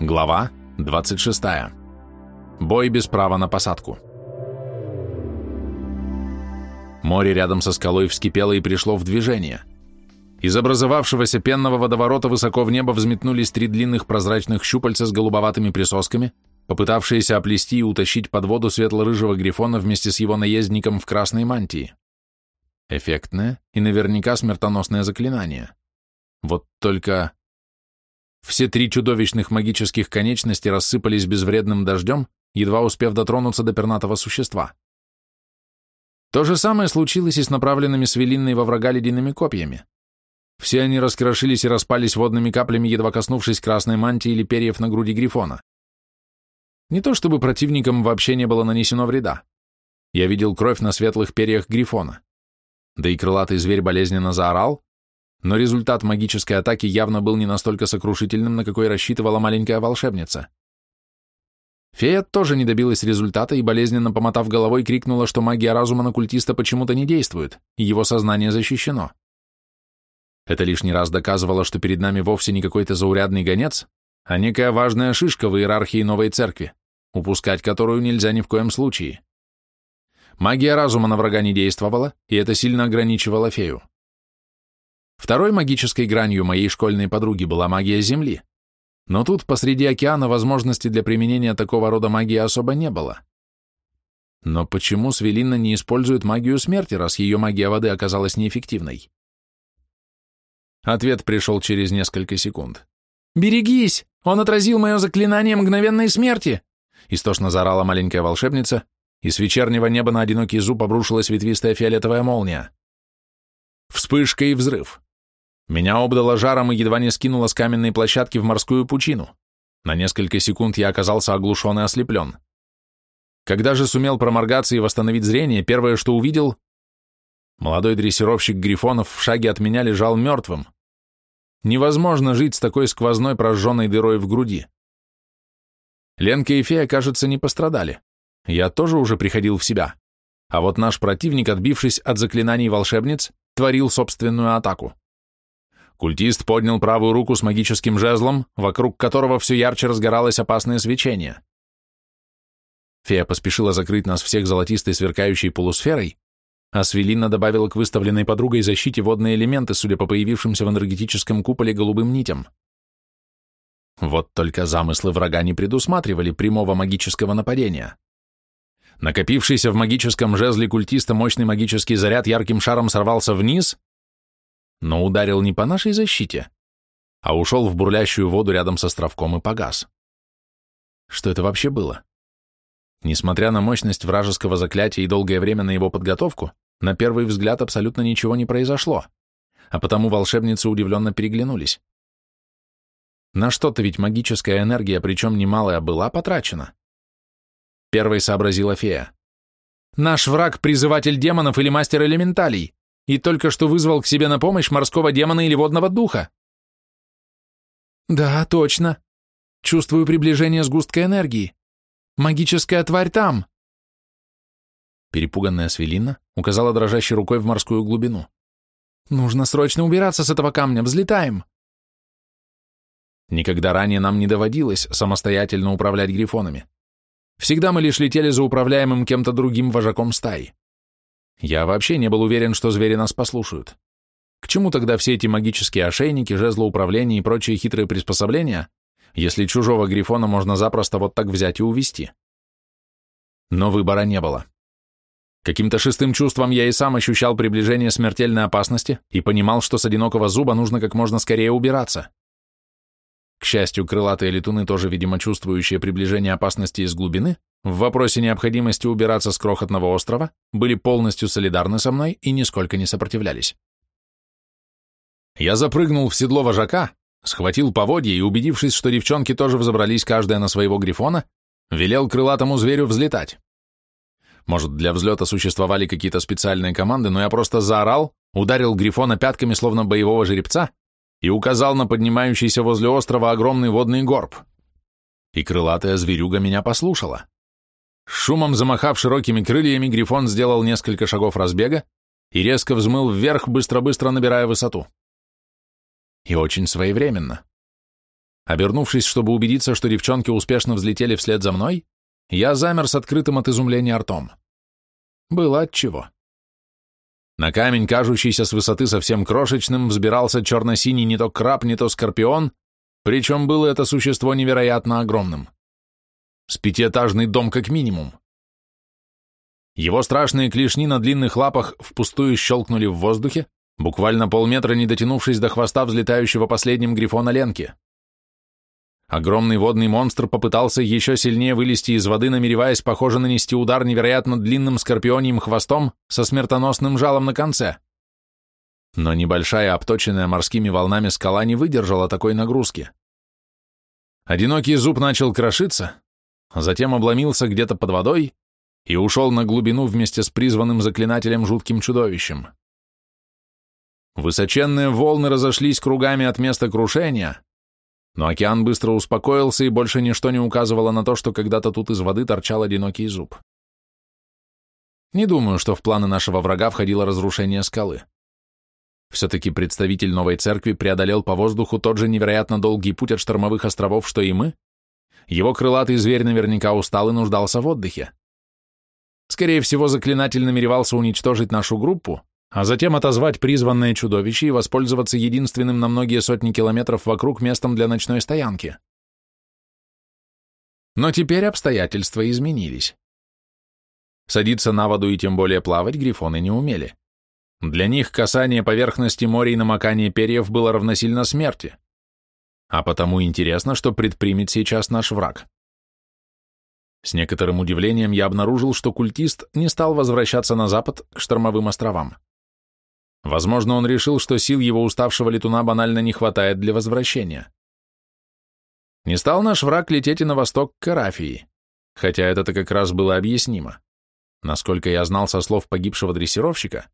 Глава 26. Бой без права на посадку. Море рядом со скалой вскипело и пришло в движение. Из образовавшегося пенного водоворота высоко в небо взметнулись три длинных прозрачных щупальца с голубоватыми присосками, попытавшиеся оплести и утащить под воду светло-рыжего грифона вместе с его наездником в красной мантии. Эффектное и наверняка смертоносное заклинание. Вот только... Все три чудовищных магических конечности рассыпались безвредным дождем, едва успев дотронуться до пернатого существа. То же самое случилось и с направленными свелинной во врага ледяными копьями. Все они раскрошились и распались водными каплями, едва коснувшись красной мантии или перьев на груди грифона. Не то чтобы противникам вообще не было нанесено вреда. Я видел кровь на светлых перьях грифона. Да и крылатый зверь болезненно заорал, но результат магической атаки явно был не настолько сокрушительным, на какой рассчитывала маленькая волшебница. Фея тоже не добилась результата и, болезненно помотав головой, крикнула, что магия разума на культиста почему-то не действует, и его сознание защищено. Это лишний раз доказывало, что перед нами вовсе не какой-то заурядный гонец, а некая важная шишка в иерархии новой церкви, упускать которую нельзя ни в коем случае. Магия разума на врага не действовала, и это сильно ограничивало фею. Второй магической гранью моей школьной подруги была магия Земли. Но тут посреди океана возможности для применения такого рода магии особо не было. Но почему Свелина не использует магию смерти, раз ее магия воды оказалась неэффективной? Ответ пришел через несколько секунд. «Берегись! Он отразил мое заклинание мгновенной смерти!» Истошно заорала маленькая волшебница, и с вечернего неба на одинокий зуб обрушилась ветвистая фиолетовая молния. Вспышка и взрыв. Меня обдало жаром и едва не скинуло с каменной площадки в морскую пучину. На несколько секунд я оказался оглушен и ослеплен. Когда же сумел проморгаться и восстановить зрение, первое, что увидел... Молодой дрессировщик Грифонов в шаге от меня лежал мертвым. Невозможно жить с такой сквозной прожженной дырой в груди. Ленка и Фея, кажется, не пострадали. Я тоже уже приходил в себя. А вот наш противник, отбившись от заклинаний волшебниц, творил собственную атаку. Культист поднял правую руку с магическим жезлом, вокруг которого все ярче разгоралось опасное свечение. Фея поспешила закрыть нас всех золотистой сверкающей полусферой, а Свелина добавила к выставленной подругой защите водные элементы, судя по появившимся в энергетическом куполе голубым нитям. Вот только замыслы врага не предусматривали прямого магического нападения. Накопившийся в магическом жезле культиста мощный магический заряд ярким шаром сорвался вниз, но ударил не по нашей защите, а ушел в бурлящую воду рядом с островком и погас. Что это вообще было? Несмотря на мощность вражеского заклятия и долгое время на его подготовку, на первый взгляд абсолютно ничего не произошло, а потому волшебницы удивленно переглянулись. На что-то ведь магическая энергия, причем немалая, была потрачена. Первой сообразила фея. «Наш враг — призыватель демонов или мастер элементалей и только что вызвал к себе на помощь морского демона или водного духа. Да, точно. Чувствую приближение сгустка энергии. Магическая тварь там. Перепуганная Свелина указала дрожащей рукой в морскую глубину. Нужно срочно убираться с этого камня, взлетаем. Никогда ранее нам не доводилось самостоятельно управлять грифонами. Всегда мы лишь летели за управляемым кем-то другим вожаком стаи. Я вообще не был уверен, что звери нас послушают. К чему тогда все эти магические ошейники, жезлоуправления и прочие хитрые приспособления, если чужого грифона можно запросто вот так взять и увести? Но выбора не было. Каким-то шестым чувством я и сам ощущал приближение смертельной опасности и понимал, что с одинокого зуба нужно как можно скорее убираться. К счастью, крылатые летуны, тоже, видимо, чувствующие приближение опасности из глубины, в вопросе необходимости убираться с крохотного острова были полностью солидарны со мной и нисколько не сопротивлялись. Я запрыгнул в седло вожака, схватил поводья и, убедившись, что девчонки тоже взобрались каждая на своего грифона, велел крылатому зверю взлетать. Может, для взлета существовали какие-то специальные команды, но я просто заорал, ударил грифона пятками, словно боевого жеребца, и указал на поднимающийся возле острова огромный водный горб. И крылатая зверюга меня послушала. Шумом замахав широкими крыльями, Грифон сделал несколько шагов разбега и резко взмыл вверх, быстро-быстро набирая высоту. И очень своевременно. Обернувшись, чтобы убедиться, что девчонки успешно взлетели вслед за мной, я замер с открытым от изумления ртом. Было отчего. На камень, кажущийся с высоты совсем крошечным, взбирался черно-синий не то краб, не то скорпион, причем было это существо невероятно огромным. С пятиэтажный дом как минимум. Его страшные клешни на длинных лапах впустую щелкнули в воздухе, буквально полметра не дотянувшись до хвоста взлетающего последним грифона Ленки. Огромный водный монстр попытался еще сильнее вылезти из воды, намереваясь, похоже, нанести удар невероятно длинным скорпионьим хвостом со смертоносным жалом на конце. Но небольшая, обточенная морскими волнами скала не выдержала такой нагрузки. Одинокий зуб начал крошиться, затем обломился где-то под водой и ушел на глубину вместе с призванным заклинателем жутким чудовищем. Высоченные волны разошлись кругами от места крушения, но океан быстро успокоился, и больше ничто не указывало на то, что когда-то тут из воды торчал одинокий зуб. Не думаю, что в планы нашего врага входило разрушение скалы. Все-таки представитель новой церкви преодолел по воздуху тот же невероятно долгий путь от штормовых островов, что и мы. Его крылатый зверь наверняка устал и нуждался в отдыхе. Скорее всего, заклинатель намеревался уничтожить нашу группу, а затем отозвать призванное чудовище и воспользоваться единственным на многие сотни километров вокруг местом для ночной стоянки. Но теперь обстоятельства изменились. Садиться на воду и тем более плавать грифоны не умели. Для них касание поверхности моря и намокание перьев было равносильно смерти. А потому интересно, что предпримет сейчас наш враг. С некоторым удивлением я обнаружил, что культист не стал возвращаться на запад к штормовым островам. Возможно, он решил, что сил его уставшего летуна банально не хватает для возвращения. Не стал наш враг лететь и на восток к Карафии, хотя это-то как раз было объяснимо. Насколько я знал со слов погибшего дрессировщика,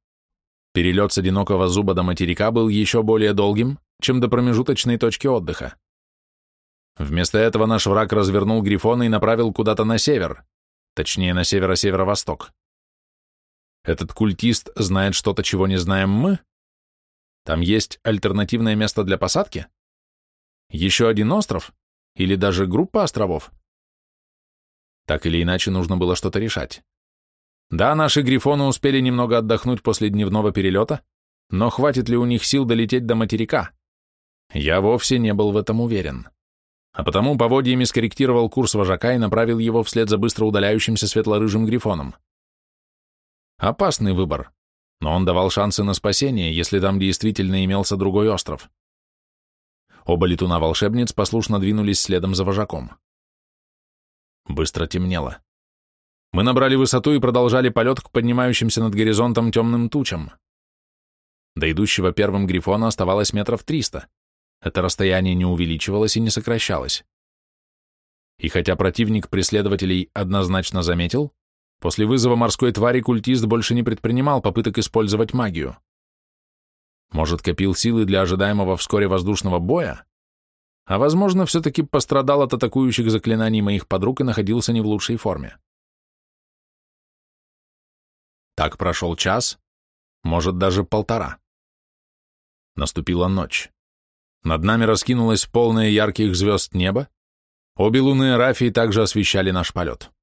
перелет с одинокого зуба до материка был еще более долгим, чем до промежуточной точки отдыха. Вместо этого наш враг развернул Грифона и направил куда-то на север, точнее на северо-северо-восток. Этот культист знает что-то, чего не знаем мы? Там есть альтернативное место для посадки? Еще один остров? Или даже группа островов? Так или иначе, нужно было что-то решать. Да, наши грифоны успели немного отдохнуть после дневного перелета, но хватит ли у них сил долететь до материка? Я вовсе не был в этом уверен. А потому поводьями скорректировал курс вожака и направил его вслед за быстро удаляющимся светло-рыжим грифоном. Опасный выбор, но он давал шансы на спасение, если там действительно имелся другой остров. Оба летуна-волшебниц послушно двинулись следом за вожаком. Быстро темнело. Мы набрали высоту и продолжали полет к поднимающимся над горизонтом темным тучам. До идущего первым грифона оставалось метров триста. Это расстояние не увеличивалось и не сокращалось. И хотя противник преследователей однозначно заметил, После вызова морской твари культист больше не предпринимал попыток использовать магию. Может, копил силы для ожидаемого вскоре воздушного боя? А возможно, все-таки пострадал от атакующих заклинаний моих подруг и находился не в лучшей форме. Так прошел час, может, даже полтора. Наступила ночь. Над нами раскинулось полное ярких звезд небо, обе луны Рафии также освещали наш полет.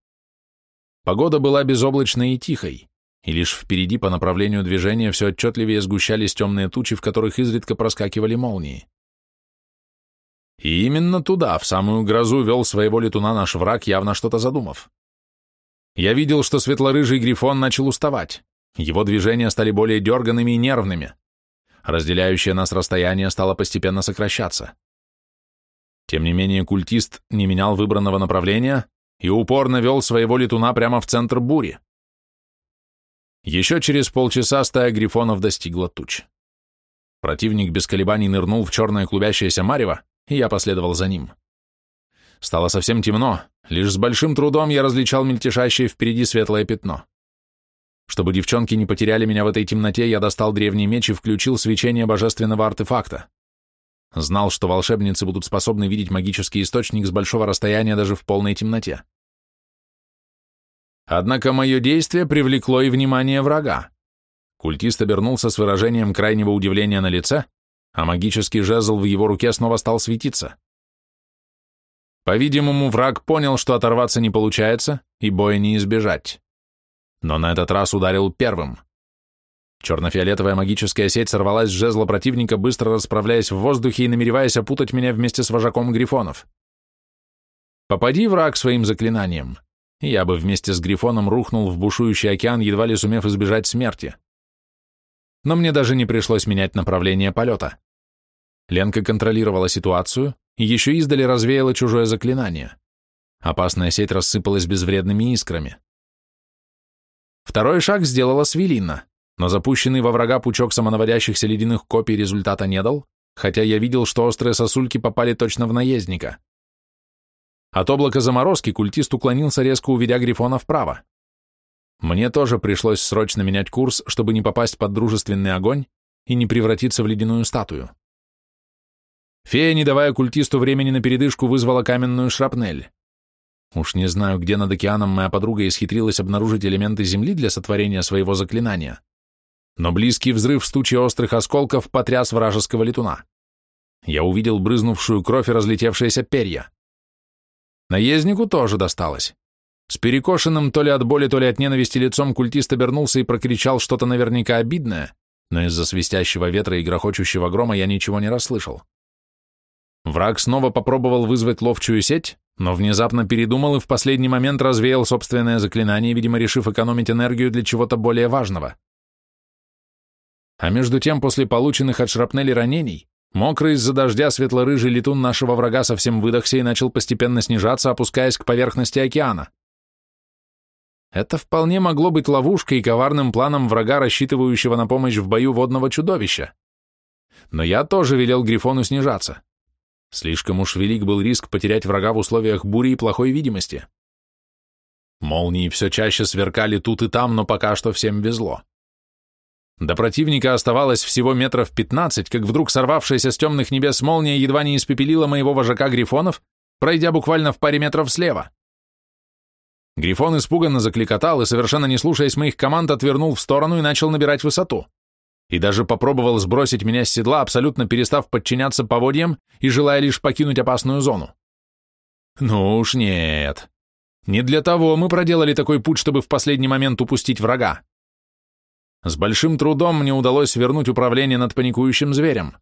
Погода была безоблачной и тихой, и лишь впереди по направлению движения все отчетливее сгущались темные тучи, в которых изредка проскакивали молнии. И именно туда, в самую грозу, вел своего летуна наш враг, явно что-то задумав. Я видел, что светлорыжий грифон начал уставать. Его движения стали более дерганными и нервными. Разделяющее нас расстояние стало постепенно сокращаться. Тем не менее, культист не менял выбранного направления, и упорно вел своего летуна прямо в центр бури. Еще через полчаса стая грифонов достигла туч. Противник без колебаний нырнул в черное клубящееся марево, и я последовал за ним. Стало совсем темно, лишь с большим трудом я различал мельтешащее впереди светлое пятно. Чтобы девчонки не потеряли меня в этой темноте, я достал древний меч и включил свечение божественного артефакта. Знал, что волшебницы будут способны видеть магический источник с большого расстояния даже в полной темноте. Однако мое действие привлекло и внимание врага. Культист обернулся с выражением крайнего удивления на лице, а магический жезл в его руке снова стал светиться. По-видимому, враг понял, что оторваться не получается, и боя не избежать. Но на этот раз ударил первым. Черно-фиолетовая магическая сеть сорвалась с жезла противника, быстро расправляясь в воздухе и намереваясь опутать меня вместе с вожаком грифонов. Попади враг своим заклинанием, я бы вместе с грифоном рухнул в бушующий океан, едва ли сумев избежать смерти. Но мне даже не пришлось менять направление полета. Ленка контролировала ситуацию и еще издали развеяла чужое заклинание. Опасная сеть рассыпалась безвредными искрами. Второй шаг сделала Свелина, но запущенный во врага пучок самонаводящихся ледяных копий результата не дал, хотя я видел, что острые сосульки попали точно в наездника. От облака заморозки культист уклонился, резко уведя Грифона вправо. Мне тоже пришлось срочно менять курс, чтобы не попасть под дружественный огонь и не превратиться в ледяную статую. Фея, не давая культисту времени на передышку, вызвала каменную шрапнель. Уж не знаю, где над океаном моя подруга исхитрилась обнаружить элементы земли для сотворения своего заклинания, но близкий взрыв с тучей острых осколков потряс вражеского летуна. Я увидел брызнувшую кровь и разлетевшиеся перья. Наезднику тоже досталось. С перекошенным то ли от боли, то ли от ненависти лицом культист обернулся и прокричал что-то наверняка обидное, но из-за свистящего ветра и грохочущего грома я ничего не расслышал. Враг снова попробовал вызвать ловчую сеть, но внезапно передумал и в последний момент развеял собственное заклинание, видимо, решив экономить энергию для чего-то более важного. А между тем, после полученных от шрапнели ранений, мокрый из-за дождя светло-рыжий летун нашего врага совсем выдохся и начал постепенно снижаться, опускаясь к поверхности океана. Это вполне могло быть ловушкой и коварным планом врага, рассчитывающего на помощь в бою водного чудовища. Но я тоже велел Грифону снижаться. Слишком уж велик был риск потерять врага в условиях бури и плохой видимости. Молнии все чаще сверкали тут и там, но пока что всем везло. До противника оставалось всего метров пятнадцать, как вдруг сорвавшаяся с темных небес молния едва не испепелила моего вожака Грифонов, пройдя буквально в паре метров слева. Грифон испуганно закликотал и, совершенно не слушаясь моих команд, отвернул в сторону и начал набирать высоту и даже попробовал сбросить меня с седла, абсолютно перестав подчиняться поводьям и желая лишь покинуть опасную зону. Ну уж нет. Не для того мы проделали такой путь, чтобы в последний момент упустить врага. С большим трудом мне удалось вернуть управление над паникующим зверем.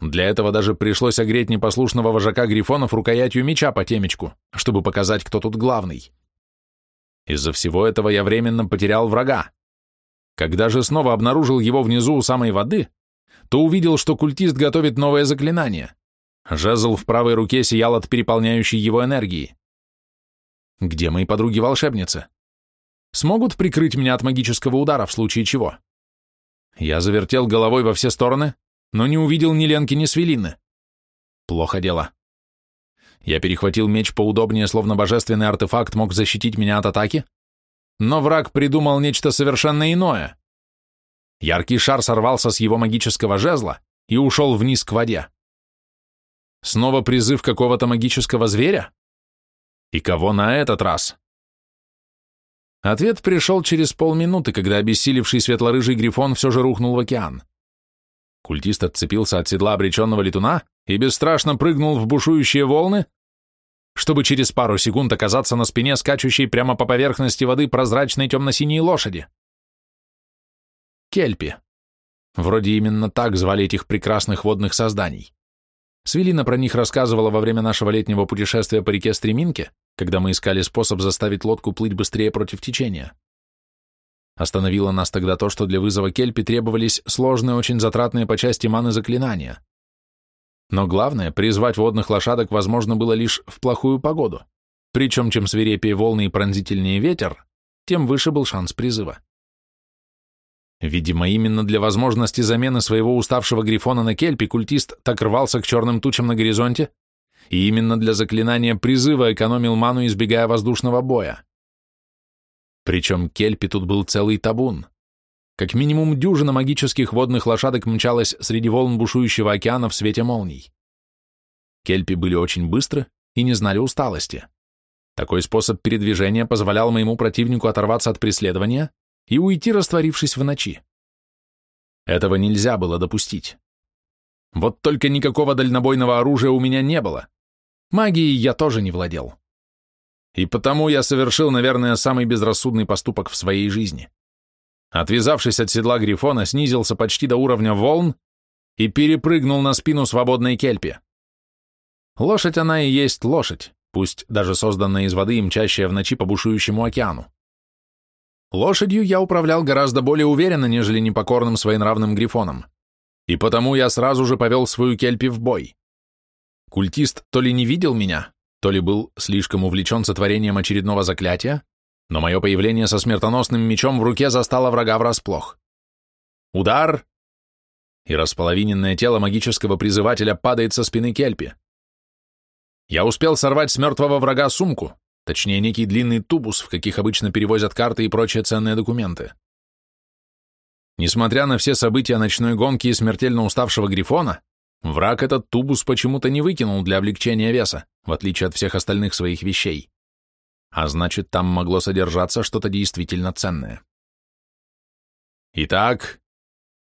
Для этого даже пришлось огреть непослушного вожака грифонов рукоятью меча по темечку, чтобы показать, кто тут главный. Из-за всего этого я временно потерял врага. Когда же снова обнаружил его внизу у самой воды, то увидел, что культист готовит новое заклинание. Жезл в правой руке сиял от переполняющей его энергии. Где мои подруги-волшебницы? Смогут прикрыть меня от магического удара в случае чего? Я завертел головой во все стороны, но не увидел ни Ленки, ни Свелины. Плохо дело. Я перехватил меч поудобнее, словно божественный артефакт мог защитить меня от атаки, но враг придумал нечто совершенно иное. Яркий шар сорвался с его магического жезла и ушел вниз к воде. Снова призыв какого-то магического зверя? И кого на этот раз? Ответ пришел через полминуты, когда обессилевший светло-рыжий грифон все же рухнул в океан. Культист отцепился от седла обреченного летуна и бесстрашно прыгнул в бушующие волны, чтобы через пару секунд оказаться на спине скачущей прямо по поверхности воды прозрачной темно-синей лошади. Кельпи. Вроде именно так звали этих прекрасных водных созданий. Свелина про них рассказывала во время нашего летнего путешествия по реке Стреминке, когда мы искали способ заставить лодку плыть быстрее против течения. Остановило нас тогда то, что для вызова Кельпи требовались сложные, очень затратные по части маны заклинания. Но главное, призвать водных лошадок возможно было лишь в плохую погоду. Причем, чем свирепее волны и пронзительнее ветер, тем выше был шанс призыва. Видимо, именно для возможности замены своего уставшего грифона на кельпи культист так рвался к черным тучам на горизонте, и именно для заклинания призыва экономил ману, избегая воздушного боя. Причем кельпи тут был целый табун. Как минимум дюжина магических водных лошадок мчалась среди волн бушующего океана в свете молний. Кельпи были очень быстры и не знали усталости. Такой способ передвижения позволял моему противнику оторваться от преследования и уйти, растворившись в ночи. Этого нельзя было допустить. Вот только никакого дальнобойного оружия у меня не было. Магией я тоже не владел. И потому я совершил, наверное, самый безрассудный поступок в своей жизни. Отвязавшись от седла Грифона, снизился почти до уровня волн и перепрыгнул на спину свободной кельпи. Лошадь она и есть лошадь, пусть даже созданная из воды и мчащая в ночи по бушующему океану. Лошадью я управлял гораздо более уверенно, нежели непокорным своенравным Грифоном, и потому я сразу же повел свою кельпи в бой. Культист то ли не видел меня, то ли был слишком увлечен сотворением очередного заклятия, но мое появление со смертоносным мечом в руке застало врага врасплох. Удар! И располовиненное тело магического призывателя падает со спины кельпи. Я успел сорвать с мертвого врага сумку, точнее некий длинный тубус, в каких обычно перевозят карты и прочие ценные документы. Несмотря на все события ночной гонки и смертельно уставшего Грифона, враг этот тубус почему-то не выкинул для облегчения веса, в отличие от всех остальных своих вещей. А значит, там могло содержаться что-то действительно ценное. Итак,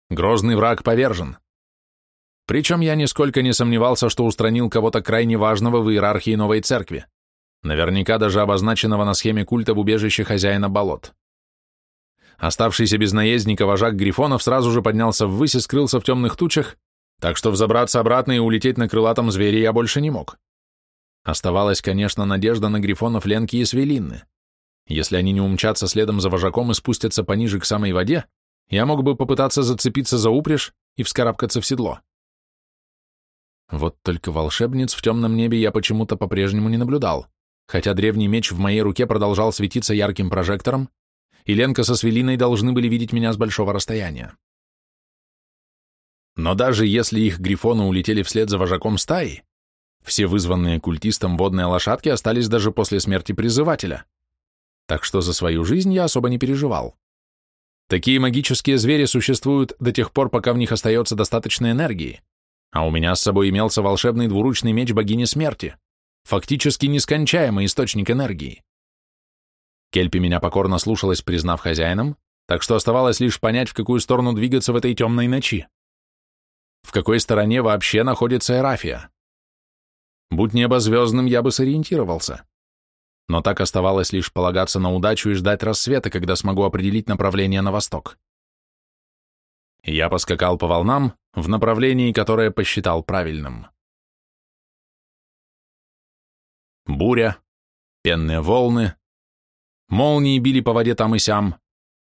грозный враг повержен. Причем я нисколько не сомневался, что устранил кого-то крайне важного в иерархии новой церкви, наверняка даже обозначенного на схеме культа в убежище хозяина болот. Оставшийся без наездника вожак Грифонов сразу же поднялся ввысь и скрылся в темных тучах, так что взобраться обратно и улететь на крылатом звере я больше не мог. Оставалась, конечно, надежда на Грифонов Ленки и Свелинны. Если они не умчатся следом за вожаком и спустятся пониже к самой воде, я мог бы попытаться зацепиться за упряжь и вскарабкаться в седло. Вот только волшебниц в темном небе я почему-то по-прежнему не наблюдал, хотя древний меч в моей руке продолжал светиться ярким прожектором, и Ленка со Свелиной должны были видеть меня с большого расстояния. Но даже если их грифоны улетели вслед за вожаком стаи, все вызванные культистом водные лошадки остались даже после смерти призывателя, так что за свою жизнь я особо не переживал. Такие магические звери существуют до тех пор, пока в них остается достаточно энергии, а у меня с собой имелся волшебный двуручный меч богини смерти, фактически нескончаемый источник энергии. Кельпи меня покорно слушалась, признав хозяином, так что оставалось лишь понять, в какую сторону двигаться в этой темной ночи. В какой стороне вообще находится Эрафия? Будь небо звездным, я бы сориентировался. Но так оставалось лишь полагаться на удачу и ждать рассвета, когда смогу определить направление на восток. Я поскакал по волнам в направлении, которое посчитал правильным. Буря, пенные волны, молнии били по воде там и сям,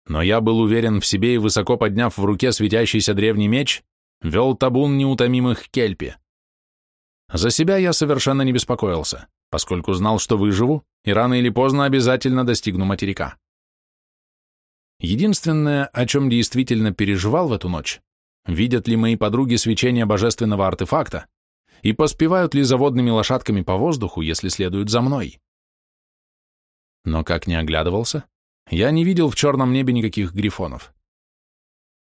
но я был уверен в себе и, высоко подняв в руке светящийся древний меч, вел табун неутомимых кельпи. За себя я совершенно не беспокоился, поскольку знал, что выживу и рано или поздно обязательно достигну материка. Единственное, о чем действительно переживал в эту ночь, видят ли мои подруги свечение божественного артефакта и поспевают ли заводными лошадками по воздуху, если следуют за мной. Но как не оглядывался, я не видел в черном небе никаких грифонов.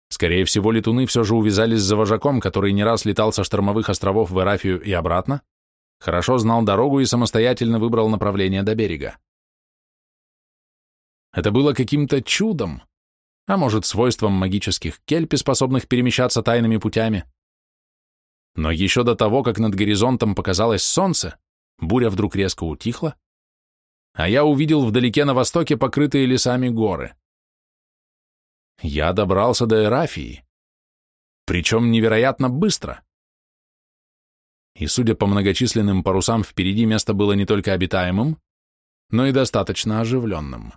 Скорее всего, летуны все же увязались за вожаком, который не раз летал со штормовых островов в Эрафию и обратно, хорошо знал дорогу и самостоятельно выбрал направление до берега. Это было каким-то чудом, а может, свойством магических кельпи, способных перемещаться тайными путями. Но еще до того, как над горизонтом показалось солнце, буря вдруг резко утихла, а я увидел вдалеке на востоке покрытые лесами горы. Я добрался до Эрафии, причем невероятно быстро. И, судя по многочисленным парусам, впереди место было не только обитаемым, но и достаточно оживленным.